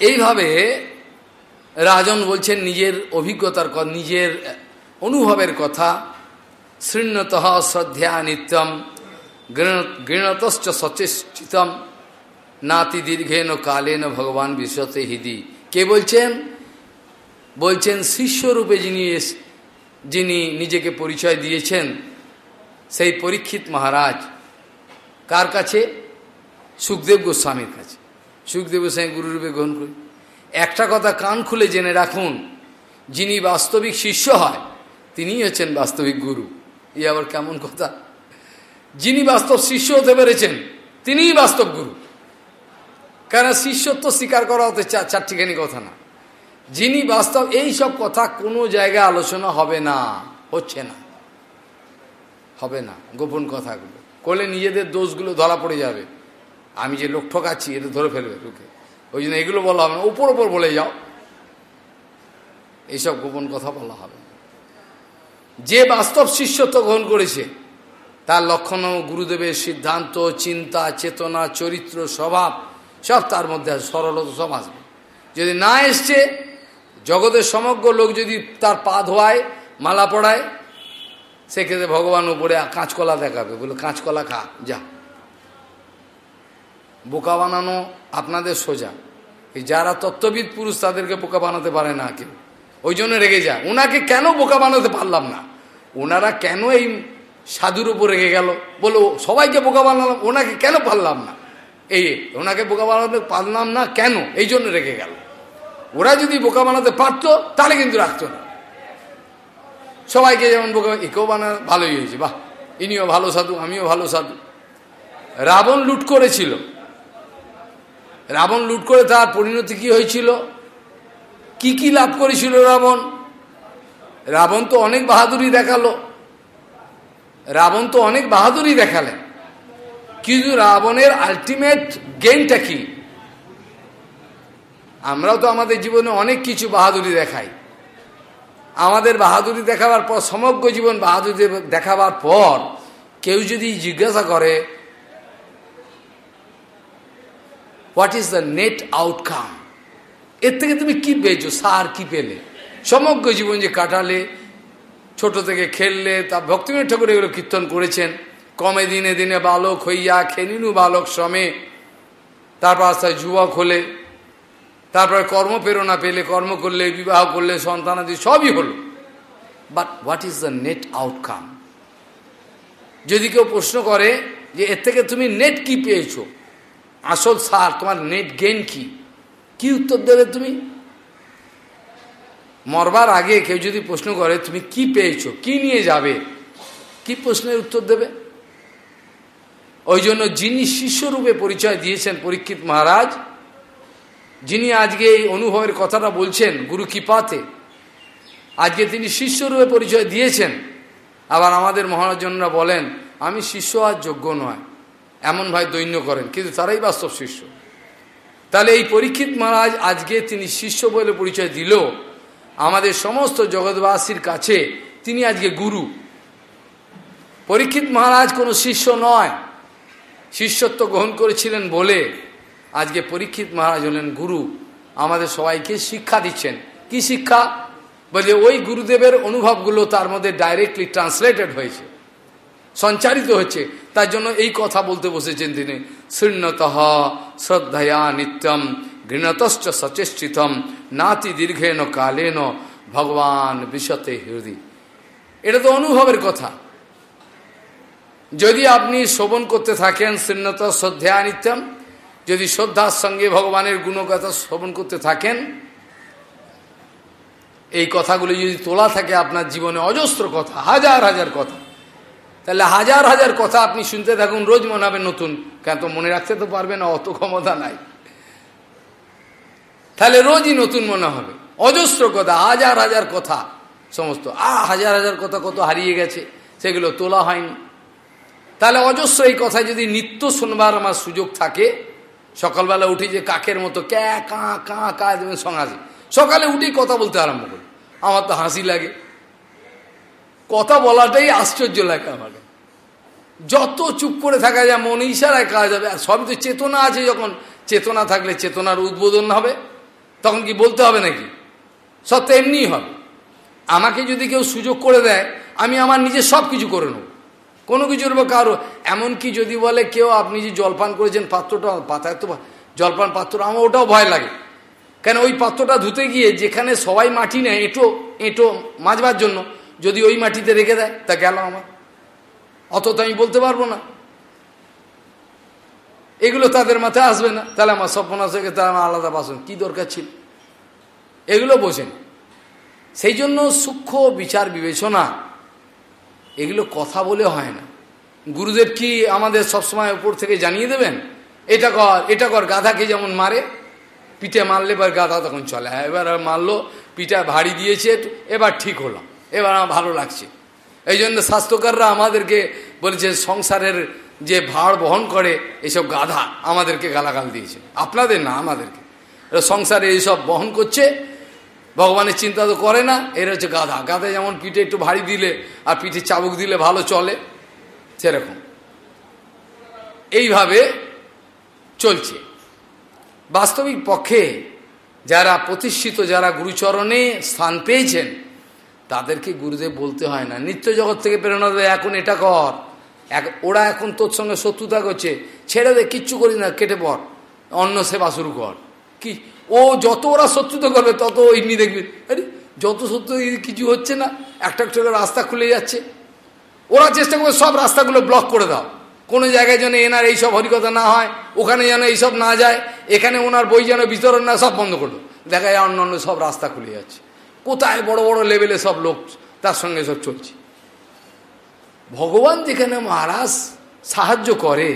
এইভাবে রাজন বলছেন নিজের অভিজ্ঞতার কথা, নিজের অনুভবের কথা, শৃণ্যত শ্রদ্ধা নিত্যম গৃণতশ্চ সচেষ্টিতম, নাতি দীর্ঘেন কালেন ভগবান বিশ্বতে হিদি। কে বলছেন? বলছেন শিষ্যরূপে যিনি যিনি নিজেকে পরিচয় দিয়েছেন, সেই পরীক্ষিত মহারাজ। কার কাছে? সুখদেব গোস্বামীর কাছে। সুখদেব গোস্বামী গুরুরূপে গ্রহণ করি। একটা কথা কান খুলে জেনে রাখুন, যিনি বাস্তবিক শিষ্য হয়, তিনিই হচ্ছেন বাস্তবিক গুরু। ই আবার কেমন কথা? যিনি বাস্তব শিষ্য হতে পেরেছেন, তিনিই বাস্তব গুরু। কেন শিষ্যত্ব স্বীকার করা হতে চারটিখানি কথা না। যিনি বাস্তব, এই সব কথা কোনো জায়গায় আলোচনা হবে না, হচ্ছে না। হবে না, গোপন কথাগুলো। করলে নিজেদের দোষগুলো ধরা পড়ে যাবে। আমি যে লোক ঠকাচ্ছি, এটা ধরে ফেলবে লোকে ওই জন্য এগুলো বলা হবে না। ওপর ওপর বলে যাও। এইসব গোপন কথা বলা হবে। যে বাস্তব শিষ্যত্ব গ্রহণ করেছে, তার লক্ষণ, গুরুদেবের সিদ্ধান্ত, চিন্তা, চেতনা, চরিত্র, স্বভাব, সব তার মধ্যে সরলতা সব আসবে। যদি না এসছে, জগতের সমগ্র লোক যদি তার পা ধোয়ায়, মালা পড়ায়, সেক্ষেত্রে ভগবান উপরে কাঁচকলা দেখাবে। বলে, কাঁচকলা খা, যা। বোকা বানানো আপনাদের সোজা। যারা তত্ত্ববিদ পুরুষ, তাদেরকে বোকা বানাতে পারে না কেউ। ওই জন্য রেগে যায় ওনাকে কেন বোকা বানাতে পারলাম না? ওনারা কেন এই সাধুর উপর রেগে গেল? বলো, সবাইকে বোকা বানালাম, ওনাকে কেন পারলাম না? এই ওনাকে বোকা বানাতে পারলাম না কেন? এই জন্য রেগে গেল। ওরা যদি বোকা বানাতে পারতো, তাহলে কিন্তু রাখতো না। সবাইকে যেমন বোকা, একেও বানা, ভালোই হয়েছে। বাহ, ইনিও ভালো সাধু, আমিও ভালো সাধু। রাবণ লুট করেছিল। রাবণ লুট করে তার পরিণতি কি হয়েছিল? কি কি লাভ করেছিল রাবণ? রাবণ তো অনেক বাহাদুরি দেখাল। রাবণ তো অনেক বাহাদুরি দেখালেন। কিন্তু রাবণের আলটিমেট গেইনটা কি? আমরাও তো আমাদের জীবনে অনেক কিছু বাহাদুরি দেখাই। আমাদের বাহাদুরি দেখাবার পর, সমগ্র জীবন বাহাদুরি দেখাবার পর, কেউ যদি জিজ্ঞাসা করে what is the net outcome এর থেকে তুমি কি পেয়েছ? সার কি পেলে? সমগ্র জীবন যে কাটালে, ছোট থেকে খেললে, তা ভক্তিবিনোদ ঠাকুর এগুলো কীর্তন করেছেন। কমে দিনে দিনে বালক হইয়া খেনিনু বালক শ্রমে তারপর আস্তে যুবক হলে, তারপরে কর্মপ্রেরণা পেলে, কর্ম করলে, বিবাহ করলে সন্তানাদি সবই হলো। But what is the net outcome যদি কেউ প্রশ্ন করে যে এর থেকে তুমি নেট কি পেয়েছ? আসল সার, তোমার নেট গেন কি? কি উত্তর দেবে তুমি? মরবার আগে কেউ যদি প্রশ্ন করে, তুমি কি পেয়েছ? কি নিয়ে যাবে? কি প্রশ্নের উত্তর দেবে? ওই জন্য যিনি শিষ্যরূপে পরিচয় দিয়েছেন পরীক্ষিত মহারাজ, যিনি আজকে এই অনুভবের কথাটা বলছেন, গুরু কৃপাতে আজকে তিনি শিষ্যরূপে পরিচয় দিয়েছেন। আবার আমাদের মহারাজনরা বলেন, আমি শিষ্য আর যোগ্য নয়। এমন ভাই দৈন্য করেন, কিন্তু তারাই বাস্তব শিষ্য। তাহলে এই পরীক্ষিত মহারাজ আজকে তিনি শিষ্য বলে পরিচয় দিল। আমাদের সমস্ত জগৎবাসীর কাছে তিনি আজকে গুরু। পরীক্ষিত মহারাজ কোনো শিষ্য নয়। শিষ্যত্ব গ্রহণ করেছিলেন বলে আজকে পরীক্ষিত মহারাজ হলেন গুরু। আমাদের সবাইকে শিক্ষা দিচ্ছেন। কি শিক্ষা? বলে ওই গুরুদেবের অনুভবগুলো তার মধ্যে ডাইরেক্টলি ট্রান্সলেটেড হয়েছে, সঞ্চারিত হচ্ছে তার জন্য এই কথা বলতে বসেছেন তিনি, শৃণ্যত শ্রদ্ধয়া নিত্যম, ঘৃণতশ্চ সচেষ্টিতম, নাতি দীর্ঘেন কালেন, ভগবান বিশতে হৃদয় এটা তো অনুভবের কথা। যদি আপনি শোভন করতে থাকেন শৃণ্যত শ্রদ্ধা নিত্যম, যদি শ্রদ্ধার সঙ্গে ভগবানের গুণকথা শ্রবণ করতে থাকেন, এই কথাগুলি যদি তোলা থাকে আপনার জীবনে অজস্র কথা, হাজার হাজার কথা তাহলে হাজার হাজার কথা আপনি শুনতে থাকুন, রোজ মনে হবে নতুন। কেন তো মনে রাখতে তো পারবে না, অত ক্ষমতা নাই। তাহলে রোজই নতুন মনে হবে। অজস্র কথা, হাজার হাজার কথা, সমস্ত। আ, হাজার হাজার কথা কত হারিয়ে গেছে, সেগুলো তোলা হয়নি। তাহলে অজস্র এই কথা যদি নিত্য শুনবার আমার সুযোগ থাকে, সকালবেলা উঠে যে কাকের মতো ক্যা কা কা কা সঙ্গে সকালে উঠেই কথা বলতে আরম্ভ করি। আমার তো হাসি লাগে। কথা বলাটাই আশ্চর্য লাগে আমাকে যত চুপ করে থাকা যায়, মনে ইশারায় কাজ হবে, আর সবই তো চেতনা আছে যখন। চেতনা থাকলে চেতনার উদ্বোধন হবে, তখন কি বলতে হবে নাকি? সত্য এমনিই হবে। আমাকে যদি কেউ সুযোগ করে দেয়, আমি আমার নিজে সব কিছু করে নেব। কোনো কিছুর বা কারও, এমনকি যদি বলে কেউ, আপনি যে জলপান করেছেন পাত্রটা, পাতায় তো জলপান পাত্র, আমার ওটাও ভয় লাগে। কেন ওই পাত্রটা ধুতে গিয়ে, যেখানে সবাই মাটি নেয়, এঁটো এঁটো মাজবার জন্য যদি ওই মাটিতে রেখে দেয়, তা গেল আমার। অত তো আমি বলতে পারব না। এগুলো তাদের মাথায় আসবে না। তাহলে আমার স্বপ্নাশ থেকে তার আমার আলাদা বাসন। কি দরকার ছিল? এগুলো বোঝেন। সেই জন্য সূক্ষ্ম বিচার বিবেচনা, এগুলো কথা বলে হয় না। গুরুদেব কি আমাদের সবসময় উপর থেকে জানিয়ে দেবেন? এটা কর এটা কর, গাধাকে যেমন মারে, পিঠে মারলে এবার গাধা তখন চলে। হ্যাঁ এবার মারলো, পিঠা ভারী দিয়েছে, এবার ঠিক হলাম এবার আমার ভালো লাগছে। এই জন্য স্বাস্থ্যকাররা আমাদেরকে বলেছে, সংসারের যে ভাড় বহন করে এইসব গাধা আমাদেরকে গালাগাল দিয়েছে। আপনাদের না, আমাদেরকে। সংসারে এইসব বহন করছে, ভগবানের চিন্তা তো করে না, এর হচ্ছে গাধা। গাধা যেমন পিঠে একটু ভারী দিলে আর পিঠে চাবুক দিলে ভালো চলে, সেরকম। এইভাবে চলছে। বাস্তবিক পক্ষে যারা প্রতিষ্ঠিত, যারা গুরুচরণে স্থান পেয়েছেন তাদেরকে গুরুদেব বলতে হয় না। নিত্য জগৎ থেকে প্রেরণা দেয়, এখন এটা কর। এক, ওরা এখন তোর সঙ্গে শত্রুতা করছে। ছেড়ে দে, কিচ্ছু করিস না, কেটে পর অন্য সেবা শুরু কর। কি? ও যত ওরা শত্রুতা করবে, তত এমনি দেখবে। আরে, যত সত্য কিছু হচ্ছে না, একটা একটা রাস্তা খুলে যাচ্ছে। ওরা চেষ্টা করবে, সব রাস্তাগুলো ব্লক করে দাও। কোনো জায়গায় যেন এনার এইসব হরিকথা না হয়, ওখানে যেন এইসব না যায়, এখানে ওনার বই যেন বিতরণ না, সব বন্ধ করল দেখা যায় অন্য অন্য সব রাস্তা খুলে যাচ্ছে। কোথায় বড় বড় লেভেলে সব লোক তার সঙ্গে সব চলছে। ভগবান যেখানে মহারাজ সাহায্য করে,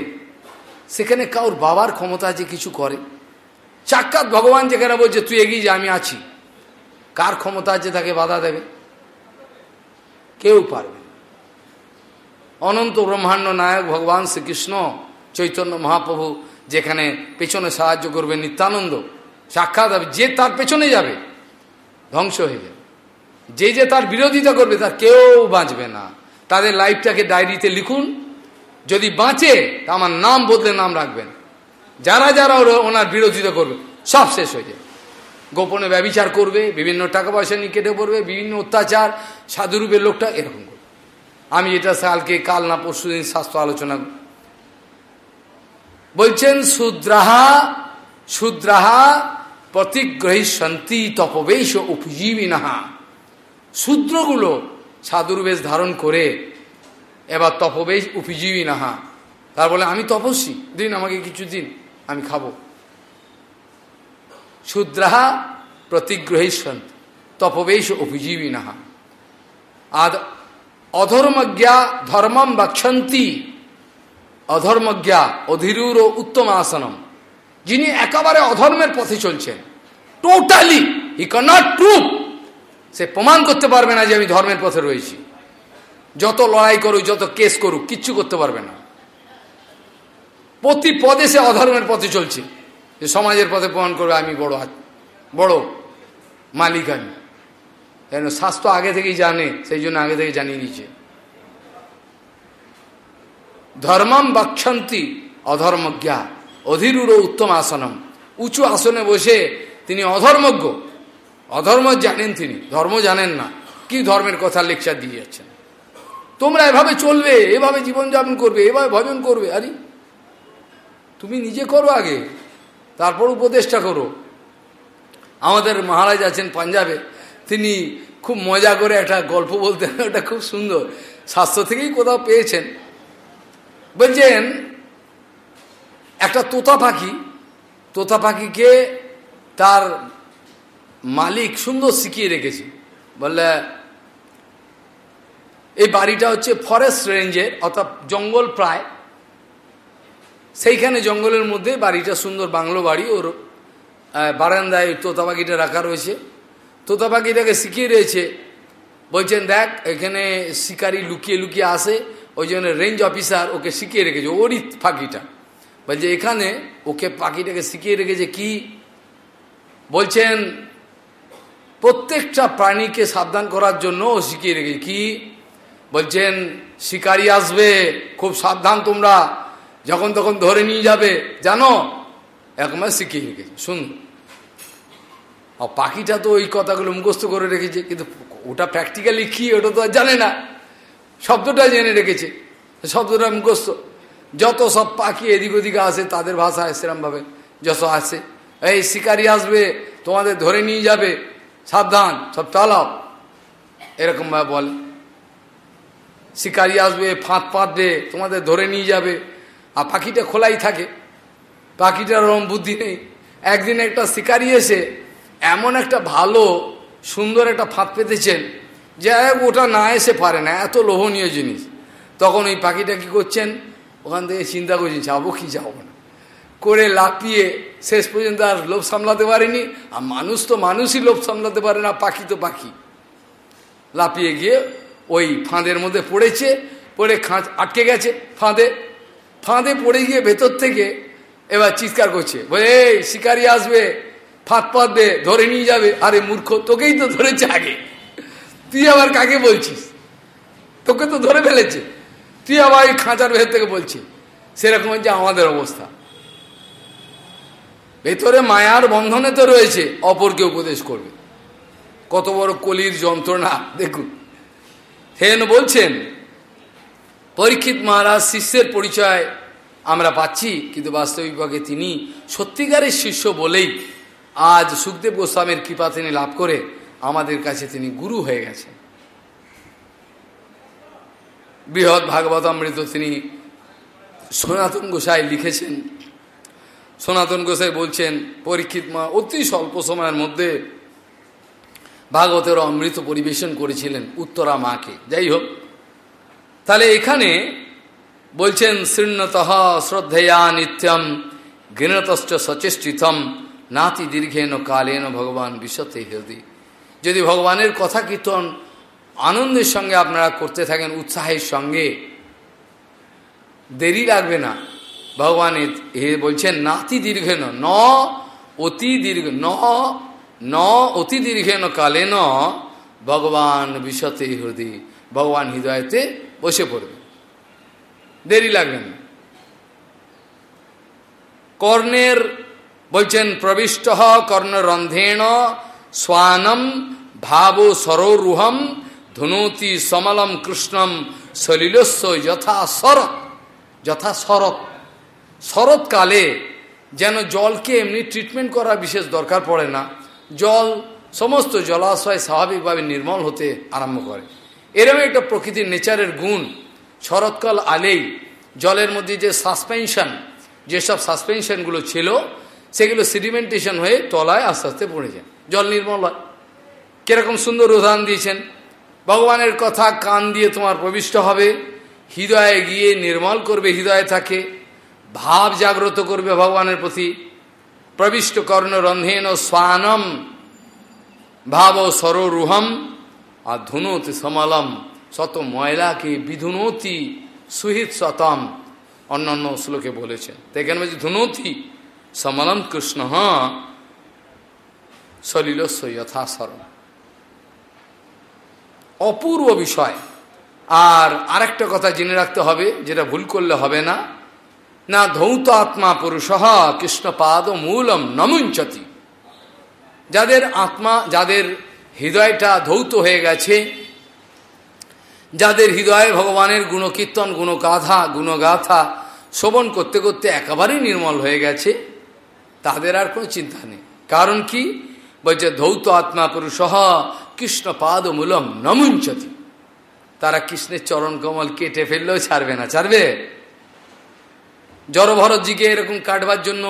সেখানে কাউর বাবার ক্ষমতা যে কিছু করে। চাক্কাত ভগবান যেখানে বলছে, তুই এগিয়ে যা, আমি আছি। কার ক্ষমতা আছে তাকে বাধা দেবে? কেউ পারবে অনন্ত ব্রহ্মাণ্ড নায়ক ভগবান শ্রীকৃষ্ণ চৈতন্য মহাপ্রভু যেখানে পেছনে সাহায্য করবে নিত্যানন্দ, সাক্ষাৎ হবে, যে তার পেছনে যাবে ধ্বংস হয়ে যাবে যে যে তার বিরোধিতা করবে, তার কেউ বাঁচবে না। তাদের লাইফটাকে ডায়েরিতে লিখুন। যদি বাঁচে, তা আমার নাম বদলে নাম রাখবেন। যারা যারা ওনার বিরোধিতা করবে, সব শেষ হয়ে যাবে গোপনে ব্যবচার করবে, বিভিন্ন টাকা পয়সা নিয়ে কেটে পড়বে, বিভিন্ন অত্যাচার সাধুরূপের লোকটা এরকম করবে। আমি এটা কালকে, কাল না পরশু দিন স্বাস্থ্য আলোচনা বলছেন শুদ্রাহা শুদ্রাহা প্রতিগ্রহী শান্তি তপবেশ উপজীবী নাহা শূদ্রগুলো সাধুরবেশ ধারণ করে এবার তপবেশ উপজীবী নাহা তার বলে, আমি তপস্বী, দিন আমাকে কিছু দিন, আমি খাব। শূদ্রাহা প্রতিগ্রহী শান্তি তপবেশ উপজীবী নাহা আদ অধর্মজ্ঞা ধর্মম বাক্ষন্তি অধর্মজ্ঞা অধীরুর উত্তম আসনম যিনি একেবারে অধর্মের পথে চলছেন। টোটালি হি নট প্রুভ সে প্রমাণ করতে পারবে না যে আমি ধর্মের পথে রয়েছি। যত লড়াই করুক, যত কেস করুক, কিচ্ছু করতে পারবে না। প্রতি পদে সে অধর্মের পথে চলছে। যে সমাজের পথে প্রমাণ করবে, আমি বড় হাত বড় মালিক আমি। কেন? স্বাস্থ্য আগে থেকেই জানে, সেই জন্য আগে থেকে জানিয়ে দিয়েছে। ধর্মম বাক্ষন্তি, অধর্মজ্ঞা। অধীরুর উত্তম আসনম। উঁচু আসনে বসে তিনি অধর্মজ্ঞ। অধর্ম জানেন তিনি, ধর্ম জানেন না। কি ধর্মের কথা লেকচার দিয়ে যাচ্ছেন? তোমরা এভাবে চলবে, এভাবে জীবনযাপন করবে, এভাবে ভজন করবে, আরে? তুমি নিজে করো আগে, তারপর উপদেশটা করো। আমাদের মহারাজ আছেন পাঞ্জাবে, তিনি খুব মজা করে একটা গল্প বলতে ওটা খুব সুন্দর। স্বাস্থ্য থেকেই কোথাও পেয়েছেন। বলছেন একটা তোতা পাখি, তোতা পাখিকে তার মালিক সুন্দর শিখিয়ে রেখেছে। বললে এই বাড়িটা হচ্ছে ফরেস্ট রেঞ্জের অর্থাৎ জঙ্গল প্রায়। সেইখানে জঙ্গলের মধ্যে বাড়িটা সুন্দর বাংলো বাড়ি, ওর বারান্দায় তোতা পাখিটা রাখা রয়েছে। তোতা পাখিটাকে শিখিয়ে রয়েছে বলছেন, দেখ, এখানে শিকারি লুকিয়ে লুকিয়ে আসে, ওই জন্য রেঞ্জ অফিসার ওকে শিখিয়ে রেখেছে ওরই পাখিটা। বলছে, এখানে ওকে পাখিটাকে শিখিয়ে রেখেছে কি? বলছেন, প্রত্যেকটা প্রাণীকে সাবধান করার জন্য ও শিখিয়ে রেখেছে। কি? বলছেন, শিকারি আসবে, খুব সাবধান তোমরা। যখন তখন ধরে নিয়ে যাবে, জানো? একবার শিখিয়ে রেখেছে। সুন্দর আর পাখিটা তো ওই কথাগুলো মুখস্থ করে রেখেছে, কিন্তু ওটা প্র্যাকটিক্যালি কি, ওটা তো আর জানে না। শব্দটা জেনে রেখেছে। শব্দটা মুখস্থ। যত সব পাখি এদিক ওদিকে আসে, তাদের ভাষায় সেরমভাবে যত আসে। এই শিকারি আসবে, তোমাদের ধরে নিয়ে যাবে। সাবধান, সব চালাও। এরকমভাবে বলে। শিকারি আসবে, ফাঁদ পাতবে তোমাদের ধরে নিয়ে যাবে। আর পাখিটা খোলাই থাকে। পাখিটার ওরম বুদ্ধি নেই। একদিন একটা শিকারি এসে এমন একটা ভালো, সুন্দর একটা ফাঁদ পেতেছেন যে, ওটা না এসে পারে না, এত লোভনীয় জিনিস। তখন ওই পাখিটা কি করছেন? ওখান থেকে চিন্তা করছেন যাব কি যাব না। করে লাপিয়ে শেষ পর্যন্ত আর লোভ সামলাতে পারেনি, আর মানুষ তো মানুষই লোভ সামলাতে পারে না, পাখি তো পাখি। লাপিয়ে গিয়ে ওই ফাঁদের মধ্যে পড়েছে, পড়ে খাঁচ আটকে গেছে ফাঁদে। ফাঁদে পড়ে গিয়ে ভেতর থেকে এবার চিৎকার করছে, বলে, এই, শিকারি আসবে, ফাঁদ পাতবে ধরে নিয়ে যাবে। আরে মূর্খ, তোকেই তো ধরেছে আগে। তুই আবার কাকে বলছিস? তোকে তো ধরে ফেলেছে। তুই আবার এই খাঁচার ভেতর থেকে বলছি, সেরকম হচ্ছে আমাদের অবস্থা। ভেতরে মায়ার বন্ধনে তো রয়েছে, অপরকে উপদেশ করবে। কত বড় কলির যন্ত্রণা, দেখুন। হেন বলছেন, পরীক্ষিত মহারাজ শিষ্যের পরিচয় আমরা পাচ্ছি, কিন্তু বাস্তবিক বাস্তবিকভাবে তিনি সত্যিকারের শিষ্য বলেই আজ সুখদেব গোস্বামীর কৃপা তিনি লাভ করে আমাদের কাছে তিনি গুরু হয়ে গেছেন। বৃহৎ ভাগবতামৃত তিনি সনাতন গোসাই লিখেছেন। সনাতন গোসাই বলছেন, পরীক্ষিত মা অতি স্বল্প সময়ের মধ্যে ভাগবতের অমৃত পরিবেশন করেছিলেন উত্তরা মাকে। যাই হোক, তাহলে এখানে বলছেন, শৃণ্যত শ্রদ্ধেয়া নিত্যম ঘৃণতশ্চ সচেষ্টিতম নাতি দীর্ঘেন কালেন ভগবান বিশ্বতে হৃদয় যদি ভগবানের কথা কীর্তন আনন্দের সঙ্গে আপনারা করতে থাকেন, উৎসাহের সঙ্গে। দেরি লাগবে না। ভগবানের এ বলছেন, নাতি দীর্ঘেন ন অতি দীর্ঘ, ন ন অতি দীর্ঘেন কালে ন ভগবান বিশতে হৃদয় ভগবান হৃদয়তে বসে পড়বে। দেরি লাগবে না। কর্ণের বলছেন, প্রবিষ্ট কর্ণরন্ধেণ, স্বানম ভাব সরোরুহম ধুনতি সমলম কৃষ্ণম সলিলস্য যথা শরৎ যথা শরৎ শরৎকালে যেন জলকে এমনি ট্রিটমেন্ট করার বিশেষ দরকার পড়ে না। জল সমস্ত জলাশয় স্বাভাবিকভাবে নির্মল হতে আরম্ভ করে। এরকম একটা প্রকৃতির নেচারের গুণ। শরৎকাল আলেই জলের মধ্যে যে সাসপেনশন যেসব সাসপেনশনগুলো ছিল, সেগুলো সিডিমেন্টেশন হয়ে তলায় আস্তে আস্তে পড়ে যায়। জল নির্মল হয়। কীরকম সুন্দর উদাহরণ দিয়েছেন। ভগবানের কথা কান দিয়ে তোমার প্রবিষ্ট হবে, হৃদয়ে গিয়ে নির্মল করবে, হৃদয়ে থাকে, ভাব জাগ্রত করবে ভগবানের প্রতি। প্রবিষ্ট কর্ণ রন্ধেন স্বানম, ভাব সরোরুহম আর ধুনতি সমলম, শত ময়লাকে বিধুনতি, সুহিত শতম। অন্যান্য শ্লোকে বলেছেন তো এখানে বলছি, ধুনতি, সমলম কৃষ্ণ সলিল যথাসরম। অপূর্ব বিষয়। আর আরেকটা কথা জেনে রাখতে হবে, যেটা ভুল করলে হবে না। না ধৌত আত্মা পুরুষ কৃষ্ণপাদ মূলম নমুঞ্চতি। যাদের আত্মা, যাদের হৃদয়টা ধৌত হয়ে গেছে, যাদের হৃদয়ে ভগবানের গুণকীর্তন, গুণগাথা গুণগাথা শোভন করতে করতে একেবারেই নির্মল হয়ে গেছে, তাদের আর কোনো চিন্তা নেই। কারণ কি? বলছে, ধৌত আত্মা পুরুষ কৃষ্ণ পাদ মূলম নমুঞ্চতি। তারা কৃষ্ণের চরণ কমল কেটে ফেললেও ছাড়বে না, ছাড়বে? জড়ভরতজিকে এরকম কাটবার জন্য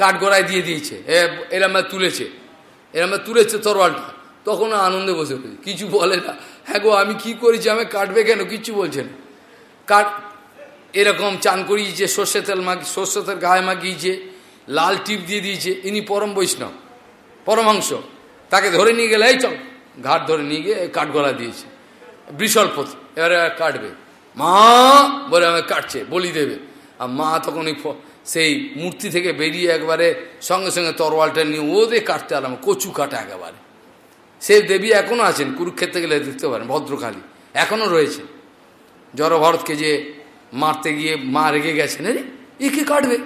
কাঠ গড়ায় দিয়ে দিয়েছে। এরম তুলেছে। এরম তুলেছে তরোয়ালটা। তখন আনন্দে বসে পড়েছে কিছু বলে না। হ্যাঁ গো, আমি কি করেছি? আমি কাটবে কেন? কিচ্ছু বলছে না। কাট, এরকম চান করিয়েছে, সর্ষে তেল মাখি, সর্ষে তেল গায়ে মাখিয়েছে, লাল টিপ দিয়ে দিয়েছে। ইনি পরম বৈষ্ণব, পরমাংশ। তাকে ধরে নিয়ে গেলে, এই চল। ঘাট ধরে নিয়ে গিয়ে কাঠগলা দিয়েছে। বৃষলপতি এবারে কাটবে। মা বলে আমাকে কাটছে, বলি দেবে। আর মা তখন ওই সেই মূর্তি থেকে বেরিয়ে একবারে সঙ্গে সঙ্গে তরোয়ালটা নিয়ে ওদের কাটতে আলাম কচু কাটা একেবারে। সেই দেবী এখনও আছেন, কুরুক্ষেত্রে গেলে দেখতে পারেন ভদ্রকালী এখনও রয়েছে জড়ভরতকে যে মারতে গিয়ে মা রেগে গেছেন আরে একে কাটবে?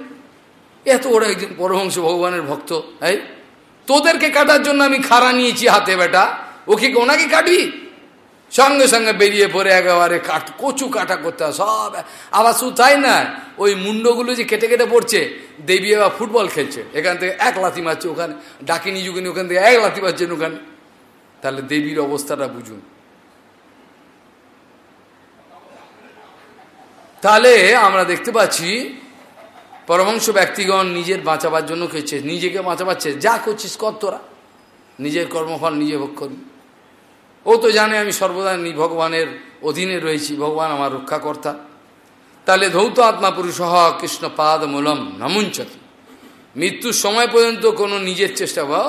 এত ওরা একজন পরমহংস ভগবানের ভক্ত, এই। তোদেরকে কাটার জন্য আমি খাড়া নিয়েছি হাতে, বেটা। ওকে ওনাকে কাটবি সঙ্গে সঙ্গে বেরিয়ে পড়ে একেবারে কাট কচু কাটা করতে হয়, সব। আবার শুধু তাই না ওই মুন্ডগুলো যে কেটে কেটে পড়ছে, দেবী এবার ফুটবল খেলছে। এখান থেকে এক লাথি মারছে ওখানে, ডাকিনি যুগিনি, ওখান থেকে এক লাথি মারছেন ওখানে। তাহলে দেবীর অবস্থাটা বুঝুন। তাহলে আমরা দেখতে পাচ্ছি পরমাংশ ব্যক্তিগণ নিজের বাঁচাবার জন্য খেয়েছে নিজেকে বাঁচাবাচ্ছে যা করছিস কর তোরা। নিজের কর্মফল নিজে ভোগ করবি। ও তো জানে আমি সর্বদা নি ভগবানের অধীনে রয়েছি, ভগবান আমার রক্ষাকর্তা। তাহলে ধৌত আত্মা পুরুষ কৃষ্ণ পাদ মূলম নামুঞ্চতি। মৃত্যুর সময় পর্যন্ত কোনো নিজের চেষ্টা বা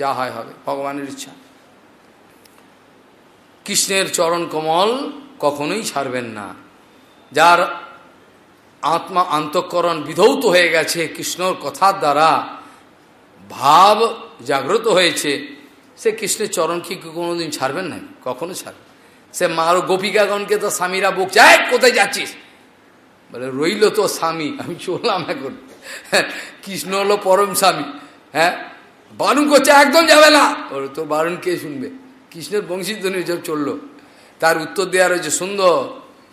যা হয় হবে, ভগবানের ইচ্ছা। কৃষ্ণের চরণ কমল কখনোই ছাড়বেন না। যার আত্মা আন্তঃকরণ বিধৌত হয়ে গেছে, কৃষ্ণর কথার দ্বারা ভাব জাগ্রত হয়েছে সে কৃষ্ণের চরণ কি কোনোদিন ছাড়বেন না কখনো ছাড়বে সে মার গোপিকাগণকে তো স্বামীরা বকছে এক কোথায় যাচ্ছিস? বলে, রইল তো স্বামী। আমি চললাম এখন। কৃষ্ণ হলো পরম স্বামী। হ্যাঁ বারুণ করছে, একদম যাবে না। ওর তোর বারুণ কে শুনবে? কৃষ্ণের বংশীধ্বনি সব চলল। তার উত্তর দেওয়া রয়েছে সুন্দর,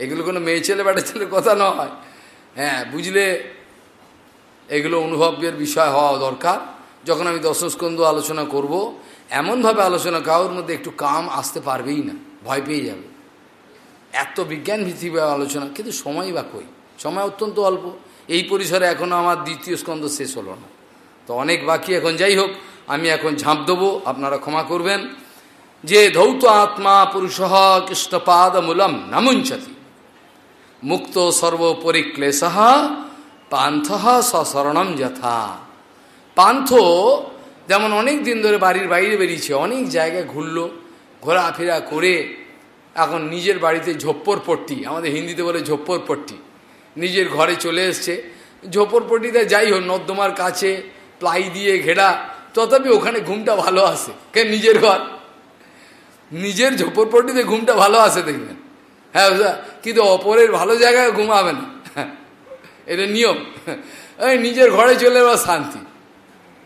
এগুলো কোনো মেয়ে ছেলে বেটা ছেলের কথা নয়। হ্যাঁ বুঝলে, এগুলো অনুভবের বিষয় হওয়া দরকার। যখন আমি দশস্কন্ধ আলোচনা করব এমনভাবে আলোচনা, কারোর মধ্যে একটু কাম আসতে পারবেই না, ভয় পেয়ে যাবে। এত বিজ্ঞান ভিত্তিক আলোচনা, কিন্তু সময় বা কই? সময় অত্যন্ত অল্প। এই পরিসরে এখনও আমার দ্বিতীয় স্কন্ধ শেষ হলো না। তো অনেক বাকি, এখন যাই হোক, আমি এখন ঝাঁপ দেবো, আপনারা ক্ষমা করবেন। যে ধৌত আত্মা পুরুষ কৃষ্ণপাদ মূলম নামুঞ্চতি। মুক্ত সর্বপরিক্লেশ পান্থ সশরণম যথা। পান্থ যেমন অনেক দিন ধরে বাড়ির বাইরে বেরিয়েছে, অনেক জায়গায় ঘুরলো, ঘোরাফেরা করে, এখন নিজের বাড়িতে ঝোপ্পর পট্টি আমাদের হিন্দিতে বলে ঝোপ্পরপট্টি নিজের ঘরে চলে এসছে। ঝোপ্পর পট্টিতে যাই হোক, নর্দমার কাছে প্লাই দিয়ে ঘেরা, তথাপি ওখানে ঘুমটা ভালো আসে। কে নিজের ঘর? নিজের ঝোপরপট্টিতে ঘুমটা ভালো আসে দেখবেন। হ্যাঁ কিন্তু অপরের ভালো জায়গায় ঘুমাবে না। এটা নিয়ম। এই নিজের ঘরে চলে এবার শান্তি।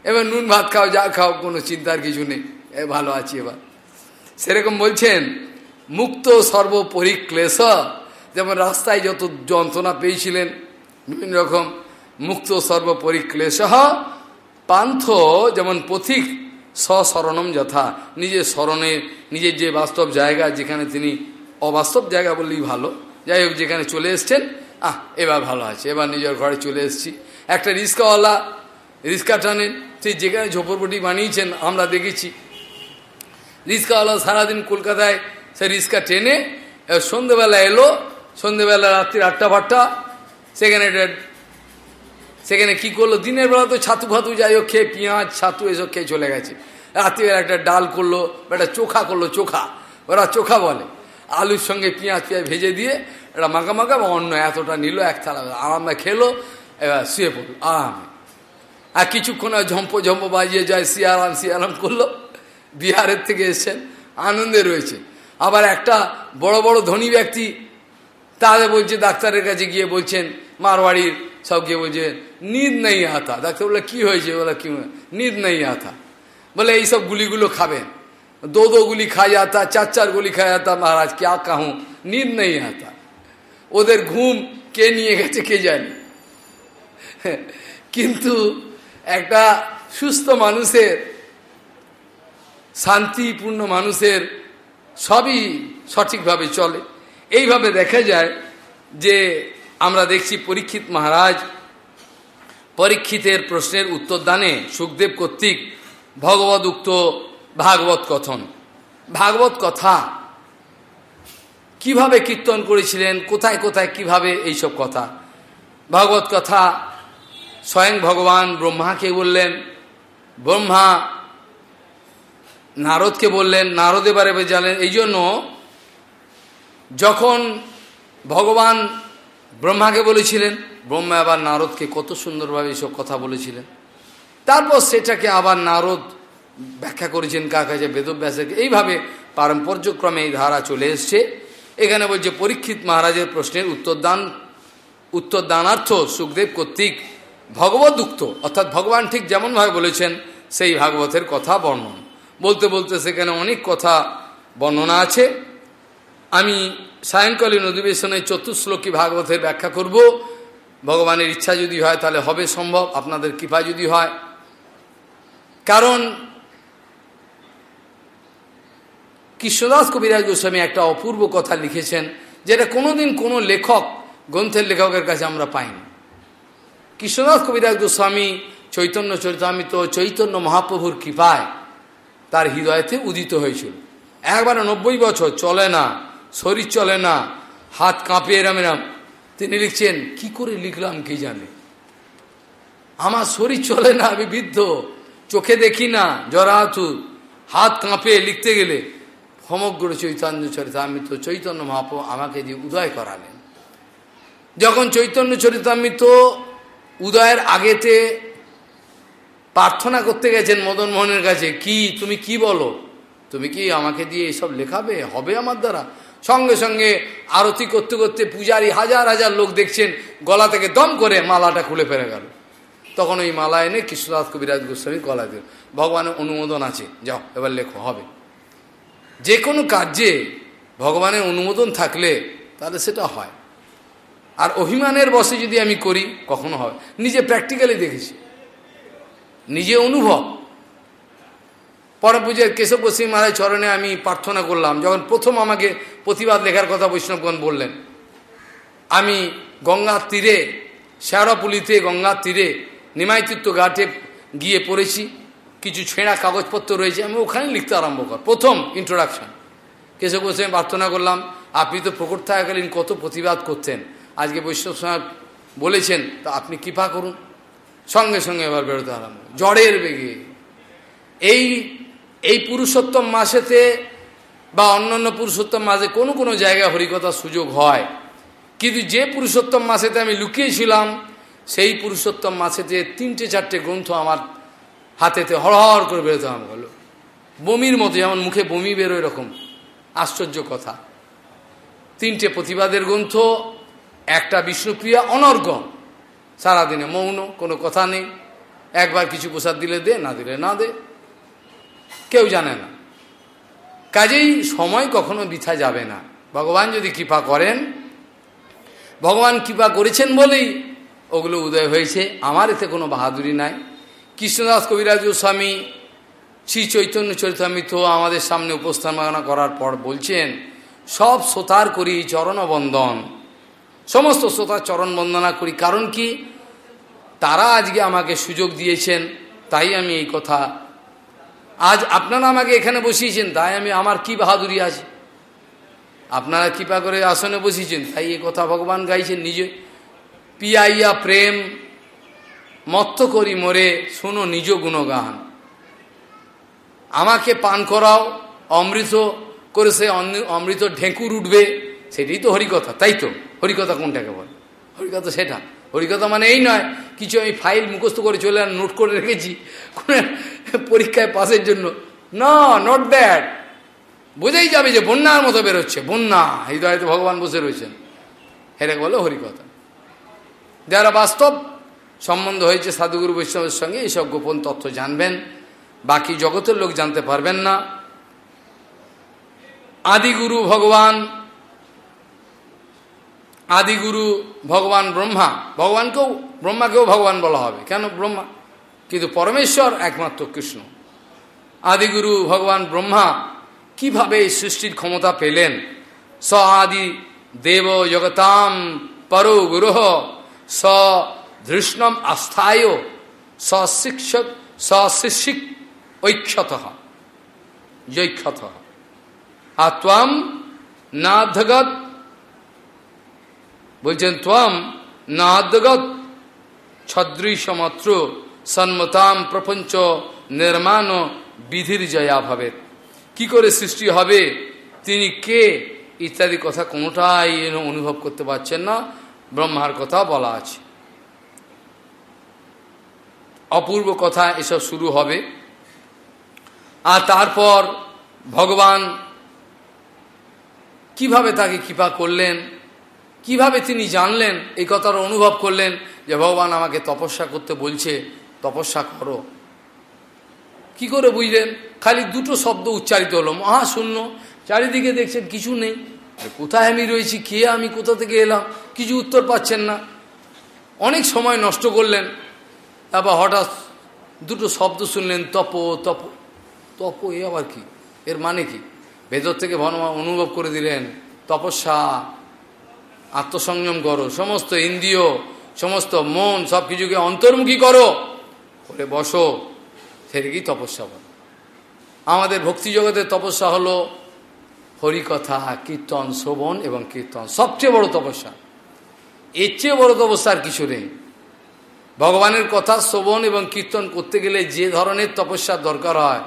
এবার নুন ভাত খাও, যা খাও, কোনো চিন্তার কিছু নেই। এ, ভালো আছি এবার। সেরকম বলছেন, মুক্ত সর্বপরিক্লেশ, যেমন রাস্তায় যত যন্ত্রণা পেয়েছিলেন, বিভিন্ন রকম মুক্ত সর্বপরিক্লেশ, পান্থ যেমন পথিক স্বশরণম যথা, নিজের স্মরণে নিজের যে বাস্তব জায়গা, যেখানে তিনি অবাস্তব জায়গা বললেই ভালো। যাই হোক, যেখানে চলে এসছেন, আহ, এবার ভালো আছে। এবার নিজের ঘরে চলে এসেছি। একটা রিক্সাওয়ালা রিক্সা টানেন, সেই যেখানে ঝোপড়পটি বানিয়েছেন, আমরা দেখেছি। রিক্সাওয়ালা সারাদিন কলকাতায় সে রিক্সা টেনে সন্ধেবেলা এলো, সন্ধেবেলা রাত্রির আটটা ফাটটা সেখানে সেখানে কি করল? দিনের বেলা তো ছাতু ফাতু যাই হোক খেয়ে, পেঁয়াজ, ছাতু এসব খেয়ে চলে গেছে। রাত্রিবেলা একটা ডাল করল, একটা চোখা করল, চোখা, ওরা চোখা বলে। আলুর সঙ্গে পেঁয়াজ পেঁয়াজ ভেজে দিয়ে এটা মাখা মাখা বা অন্য এতটা নিল, এক থালা আরামে খেলো, এবার শুয়ে পড়ল, আরামে। আর কিছুক্ষণ ঝম্প ঝম্প বাজিয়ে যায় শিয়ারাম শিয়ারাম করল। বিহারের থেকে এসছেন, আনন্দে রয়েছে। আবার একটা বড় বড় ধনী ব্যক্তি তাদের বলছে, ডাক্তারের কাছে গিয়ে বলছেন মারবাড়ির সব গিয়ে বলছে, নিদ নেই আতা। ডাক্তার বলে কী হয়েছে? বলে, কী নিদ নেই আতা। বলে এইসব গুলিগুলো খাবেন। দো দো গুলি খাই আতা, চার চার গুলি খাই আতা, মহারাজ, কে কাহু? নিদ নেই আতা। ওদের ঘুম কে নিয়ে গেছে, কে জানি? কিন্তু একটা সুস্থ মানুষের, শান্তিপূর্ণ মানুষের সবই সঠিকভাবে চলে। এইভাবে দেখা যায় যে আমরা দেখছি পরীক্ষিত মহারাজ পরীক্ষিতের প্রশ্নের উত্তরদানে সুখদেব কর্তৃক ভগবত উক্ত ভাগবত কথন। ভাগবত কথা কীভাবে কীর্তন করেছিলেন, কোথায় কোথায় কীভাবে এইসব কথা? ভাগবত কথা স্বয়ং ভগবান ব্রহ্মাকে বললেন, ব্রহ্মা, নারদকে বললেন, নারদ এবারে জানলেন এই জন্য যখন ভগবান ব্রহ্মাকে বলেছিলেন, ব্রহ্মা আবার নারদকে কত সুন্দরভাবে এইসব কথা বলেছিলেন। তারপর সেটাকে আবার নারদ ব্যাখ্যা করেছেন কার কাছে? বেদব্যাসকে এইভাবে পারম্পর্যক্রমে এই ধারা চলে এসছে। এখানে বলছে, পরীক্ষিত মহারাজের প্রশ্নের উত্তরদান, উত্তরদানার্থ সুখদেব কর্তৃক ভগবত উক্ত অর্থাৎ ভগবান ঠিক যেমনভাবে বলেছেন, সেই ভাগবতের কথা বর্ণন। বলতে বলতে সেখানে অনেক কথা বর্ণনা আছে। আমি সায়ংকালীন অধিবেশনে চতুর্শ্লোকী ভাগবতের ব্যাখ্যা করব। ভগবানের ইচ্ছা যদি হয় তাহলে হবে সম্ভব, আপনাদের কৃপা যদি হয়। কারণ কৃষ্ণদাস কবিরাজ গোস্বামী একটা অপূর্ব কথা লিখেছেন, যেটা কোনোদিন কোনো লেখক, গ্রন্থের লেখকের কাছে আমরা পাইনি। কৃষ্ণদাস কবিরাজ গোস্বামী চৈতন্য চরিতামিত চৈতন্য মহাপ্রভুর কৃপায় তার হৃদয়তে উদিত হয়েছিল। একবারে নব্বই বছর চলে না, শরীর চলে না, হাত কাঁপে এরাম এরাম। তিনি লিখছেন, কি করে লিখলাম কি জানে? আমার শরীর চলে না, আমি বৃদ্ধ, চোখে দেখি না জরাহাতু হাত কাঁপে লিখতে গেলে সমগ্র চৈতন্য চরিতামৃত চৈতন্য মহাপ্রভু আমাকে দিয়ে উদয় করালেন। যখন চৈতন্য চরিতামৃত উদয়ের আগেতে প্রার্থনা করতে গেছেন মদন মোহনের কাছে, কি, তুমি কি বলো? তুমি কি আমাকে দিয়ে এসব লেখাবে? হবে আমার দ্বারা? সঙ্গে সঙ্গে আরতি করতে করতে পূজারি হাজার হাজার লোক দেখছেন, গলা থেকে দম করে মালাটা খুলে ফেলে গেল। তখন ওই মালা এনে কৃষ্ণদাস কবিরাজ গোস্বামী গলা দিল ভগবানের অনুমোদন আছে, যাও, এবার লেখো, হবে। যে কোনো কার্যে ভগবানের অনুমোদন থাকলে তাহলে সেটা হয়। আর অভিমানের বসে যদি আমি করি, কখনো হয়। নিজে প্র্যাকটিক্যালি দেখেছি। নিজে অনুভব। পরপূজের কেশব গোস্বী মহারাজ চরণে আমি প্রার্থনা করলাম, যখন প্রথম আমাকে প্রতিবাদ লেখার কথা বৈষ্ণবগণ বললেন, আমি গঙ্গার তীরে শেয়ারপুলিতে গঙ্গার তীরে নিমাইতিত্ব ঘাটে গিয়ে পড়েছি। কিছু ছেঁড়া কাগজপত্র রয়েছে, আমি ওখানে লিখতে আরম্ভ কর প্রথম ইন্ট্রোডাকশন কেশব গোস্বামী প্রার্থনা করলাম, আপনি তো প্রকট থাকাকালীন কত প্রতিবাদ করতেন। আজকে বৈষ্ণব সমাজ বলেছেন, তা আপনি কৃপা করুন। সঙ্গে সঙ্গে এবার বেরোতে আরম্ভ জড়ের বেগে। এই এই পুরুষোত্তম মাসেতে বা অন্যান্য পুরুষোত্তম মাসে কোনো কোনো জায়গায় হরিকথার সুযোগ হয়। কিন্তু যে পুরুষোত্তম মাসেতে আমি লুকিয়েছিলাম, সেই পুরুষোত্তম মাসেতে তিনটে চারটে গ্রন্থ আমার হাতেতে হড়হড় করে বেরোতে আরম্ভ করল বমির মতো, যেমন মুখে বমি বেরো এরকম। আশ্চর্য কথা। তিনটে প্রতিবাদের গ্রন্থ একটা বিষ্ণুপ্রিয়া অনর্গ সারাদিনে মৌন, কোনো কথা নেই। একবার কিছু প্রসাদ দিলে দে, না দিলে না দে। কেউ জানে না। কাজেই সময় কখনো বিথা যাবে না। ভগবান যদি কৃপা করেন, ভগবান কৃপা করেছেন বলেই ওগুলো উদয় হয়েছে। আমার এতে কোনো বাহাদুরি নাই। কৃষ্ণদাস কবিরাজ স্বামী শ্রী চৈতন্য চরিতামিত আমাদের সামনে উপস্থাপনা করার পর বলছেন, সব শ্রোতার করি চরণবন্দন। সমস্ত শ্রোতার চরণ বন্দনা করি। কারণ কি? তারা আজকে আমাকে সুযোগ দিয়েছেন, তাই আমি এই কথা। আজ আপনারা আমাকে এখানে বসিয়েছেন, তাই আমি আমার কি বাহাদুরি আছে? আপনারা কৃপা করে আসনে বসিয়েছেন, তাই এ কথা ভগবান গাইছেন নিজে। পিয়াইয়া প্রেম, মত্ত করি মরে, শোনো নিজ গুণগান। আমাকে পান করাও, অমৃত করে সে অমৃত ঢেঁকুর উঠবে, সেটাই তো হরিকথা তাই তো? হরিকথা কোনটাকে বলে? হরিকথা সেটা। হরিকথা মানে এই নয়, কিছু আমি ফাইল মুখস্থ করে চলে আর নোট করে রেখেছি পরীক্ষায় পাশের জন্য। নট দ্যাট বোঝাই যাবে যে বন্যার মতো বেরোচ্ছে, বন্যা, হৃদয়তে ভগবান বসে রয়েছেন। হেরে বলো হরিকথা। যারা বাস্তব সম্বন্ধ হয়েছে সাধুগুরু বৈষ্ণবের সঙ্গে এইসব গোপন তথ্য জানবেন, বাকি জগতের লোক জানতে পারবেন না। আদিগুরু ভগবান আদিগুরু ভগবান ব্রহ্মা, ভগবানকেও, ব্রহ্মাকেও ভগবান বলা হবে। কেন ব্রহ্মা? কিন্তু পরমেশ্বর একমাত্র কৃষ্ণ। আদিগুরু ভগবান ব্রহ্মা কীভাবে এই সৃষ্টির ক্ষমতা পেলেন? স আদি দেব জগতাম পরো গুরুহ, স ধৃষ্ণম আস্থায় সশিক্ষক সশিক্ষিক ঐক্ষত জৈক্ষত আর ত্বম নাধগত বলছেন, ত্বম নাদগত ছদৃশমাত্র সন্মতাম প্রপঞ্চ নির্মাণ বিধির জয়া ভাবে কি করে সৃষ্টি হবে? তিনি কে? ইত্যাদি কথা কোনোটাই অনুভব করতে পারছেন না। ব্রহ্মার কথা বলা আছে। অপূর্ব কথা এসব শুরু হবে। আর তারপর ভগবান কীভাবে তাকে কৃপা করলেন? কীভাবে তিনি জানলেন, এই কথার অনুভব করলেন যে ভগবান আমাকে তপস্যা করতে বলছে, তপস্যা করো। কি করে বুঝলেন? খালি দুটো শব্দ উচ্চারিত হলো, মহাশূন্য। চারিদিকে দেখছেন কিছু নেই। কোথায় আমি রয়েছি? কে আমি? কোথা থেকে এলাম? কিছু উত্তর পাচ্ছেন না। অনেক সময় নষ্ট করলেন। তারপর হঠাৎ দুটো শব্দ শুনলেন, তপ তপ। তপ এ আবার কি? এর মানে কি? ভেতর থেকে ভগবান অনুভব করে দিলেন, তপস্যা আত্মসংযম করো। সমস্ত ইন্দ্রিয়, সমস্ত মন সব কিছুকে অন্তর্মুখী করো। করে বসো। সেটাকেই তপস্যা বল আমাদের ভক্তি জগতের তপস্যা হলো হরিকথা, কীর্তন শ্রবণ এবং কীর্তন। সবচেয়ে বড় তপস্যা। এর চেয়ে বড় তপস্যা আর কিছু নেই। ভগবানের কথা শ্রবণ এবং কীর্তন করতে গেলে যে ধরনের তপস্যার দরকার হয়,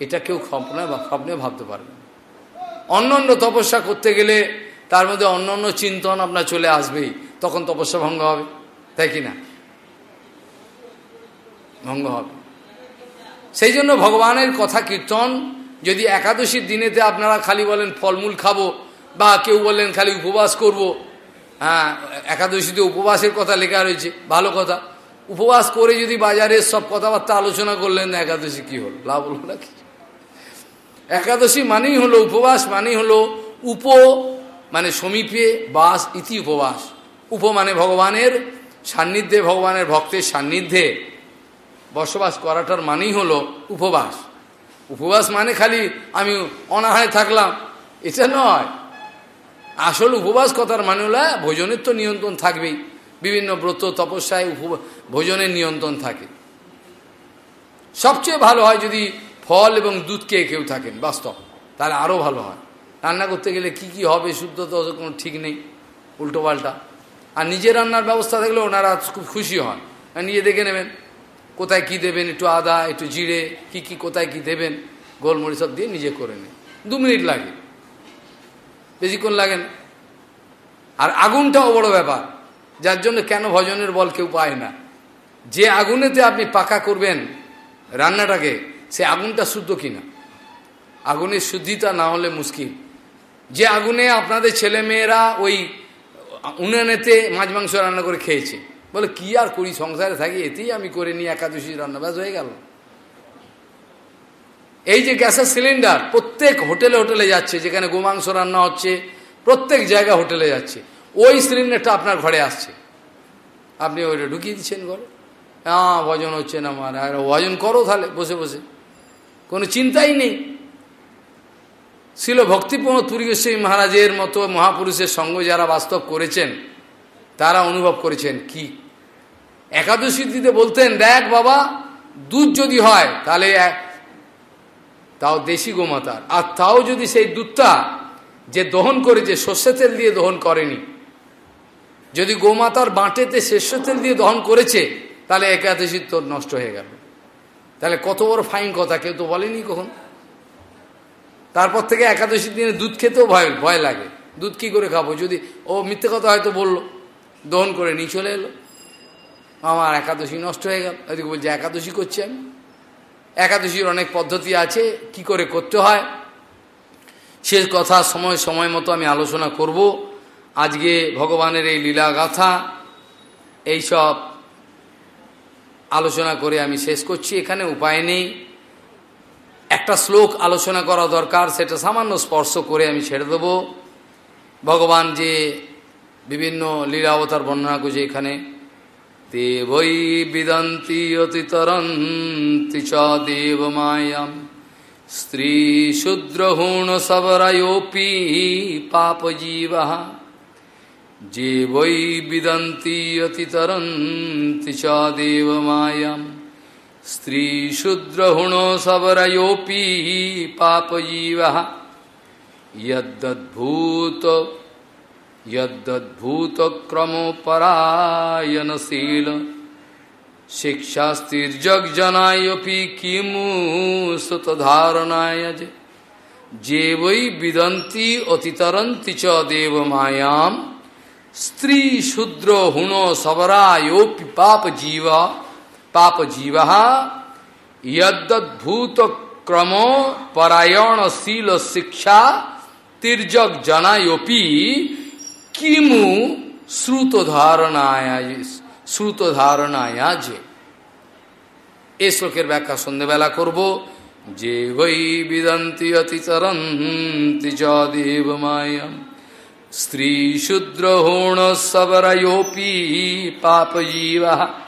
এটা কেউ স্বপ্নে বা স্বপ্নে ভাবতে পারবে অন্য অন্য তপস্যা করতে গেলে তার মধ্যে অন্য অন্য চিন্তন আপনার চলে আসবেই, তখন তপস্যা ভঙ্গ হবে, তাই কি না? ভঙ্গ হবে। সেই জন্য ভগবানের কথা কীর্তন, যদি একাদশীর দিনেতে আপনারা খালি বলেন ফলমূল খাব, বা কেউ বললেন খালি উপবাস করব হ্যাঁ একাদশীতে উপবাসের কথা লেখা রয়েছে, ভালো কথা। উপবাস করে যদি বাজারের সব কথাবার্তা আলোচনা করলেন একাদশী কি হল? লাভ হলো না কি একাদশী মানেই হলো উপবাস, মানেই হলো উপ মানে সমীপে বাস ইতি উপবাস। উপ মানে ভগবানের সান্নিধ্যে, ভগবানের ভক্তের সান্নিধ্যে বসবাস করাটার মানেই হলো উপবাস। উপবাস মানে খালি আমি অনাহারে থাকলাম, এটা নয়। আসল উপবাস কথার মানে হলো ভোজনের তো নিয়ন্ত্রণ থাকবেই। বিভিন্ন ব্রত, তপস্যায় ভোজনের নিয়ন্ত্রণ থাকে। সবচেয়ে ভালো হয় যদি ফল এবং দুধ খেয়ে কেউ থাকেন, বাস্তব। তাহলে আরও ভালো হয়। রান্না করতে গেলে কি কি হবে, শুদ্ধ তো কোনো ঠিক নেই, উল্টো পাল্টা। আর নিজে রান্নার ব্যবস্থা থাকলে ওনারা খুব খুশি হন। নিজে দেখে নেবেন, কোথায় কি দেবেন, একটু আদা, একটু জিরে, কি কি, কোথায় কি দেবেন, গোলমরিচ সব দিয়ে নিজে করে নেন। দু মিনিট লাগে। বেশিক্ষণ লাগে না। আর আগুনটাও বড় ব্যাপার, যার জন্য কেন ভজনের বল কেউ পায় না। যে আগুনেতে আপনি পাকা করবেন রান্নাটাকে, সে আগুনটা শুদ্ধ কিনা? আগুনের শুদ্ধিতা না হলে মুশকিল। যে আগুনে আপনাদের ছেলে মেয়েরা ওই উনানেতে মাছ মাংস রান্না করে খেয়েছে। বলে, কি আর করি? সংসারে থাকি, এতেই আমি করে নিই একাদশী রান্না ব্যাস হয়ে গেল। এই যে গ্যাসের সিলিন্ডার প্রত্যেক হোটেলে হোটেলে যাচ্ছে, যেখানে গোমাংস রান্না হচ্ছে, প্রত্যেক জায়গা হোটেলে যাচ্ছে, ওই সিলিন্ডারটা আপনার ঘরে আসছে। আপনি ওইটা ঢুকিয়ে দিচ্ছেন ঘরে। হ্যাঁ ভজন হচ্ছে না আর ভজন করো তাহলে, বসে বসে। কোনো চিন্তাই নেই। ছিল ভক্তিপ্রমোদ পুরী মহারাজের মতো মহাপুরুষের সঙ্গ যারা বাস্তব করেছেন, তারা অনুভব করেছেন কি? একাদশী দিতে বলতেন, দেখ বাবা, দুধ যদি হয়, তাহলে তাও দেশি গোমাতার। আর তাও যদি সেই দুধটা যে দহন করেছে, সর্ষে তেল দিয়ে দহন করেনি, যদি গোমাতার বাঁটেতে শস্য তেল দিয়ে দহন করেছে, তাহলে একাদশী তোর নষ্ট হয়ে গেল। তাহলে কত বড় ফাইন কথা, কেউ তো বলেনি কখন? তারপর থেকে একাদশীর দিনে দুধ খেতেও ভয় ভয় লাগে। দুধ কি করে খাব? যদি ও মিথ্যে কথা হয়তো বলল, দহন করে নিয়ে চলে এলো। আমার একাদশী নষ্ট হয়ে গেল। এদিকে বলছে, একাদশী করছি আমি। একাদশীর অনেক পদ্ধতি আছে, কি করে করতে হয়? সে কথা সময় সময় মতো আমি আলোচনা করব। আজকে ভগবানের এই লীলা গাথা এইসব আলোচনা করে আমি শেষ করছি। এখানে উপায় নেই। একটা শ্লোক আলোচনা করা দরকার, সেটা সামান্য স্পর্শ করে আমি ছেড়ে দেব। ভগবান যে বিভিন্ন লীলাবতার বর্ণনা করছে এখানে দেবই বিদন্তি অতিতরন্তি চ দেব মায়াম স্ত্রী শূদ্রহূণ সবরায়োপি পাপজীব, যে বৈ বিদন্তি অতিতরন্তি চ দেব মায়াম स्त्रीशूद्रहुणो सबरयोपी पापजीव शिक्षा यद्दूतक्रमोपरायणशील शिक्षास्तिर्जगजनायपि किमु सुतधारणाय जे। वै विदंती अतितरन्ति च देवमायां स्त्रीशूद्रहुणो सबरायोपि पापजीवा। पाप जीव यद्दद्भूत क्रमो परायणशील शिक्षा তির্যক জানায়পি কিমু শ্রুত ধারণায় শ্রুত ধারণায়া যে এই শ্লোকের ব্যাখ্যা সন্ধ্যেবেলা করব যে বৈ বিদন্তি অতিচরন্তি চ দেব মায়াম স্ত্রী শূদ্র হোণ সবরয়োপি পাপজীবা यद्भूतक्रम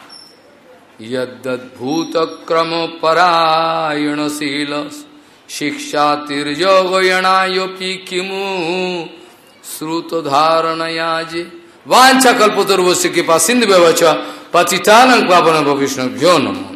परायणशील शिक्षा तिर्योगयणायोपि किमु श्रुतधारणया जे वाछा कल्पतरुवस्य कृपा सिंधु व्यवच पतितानंग पावन विष्णुभ्यो नमो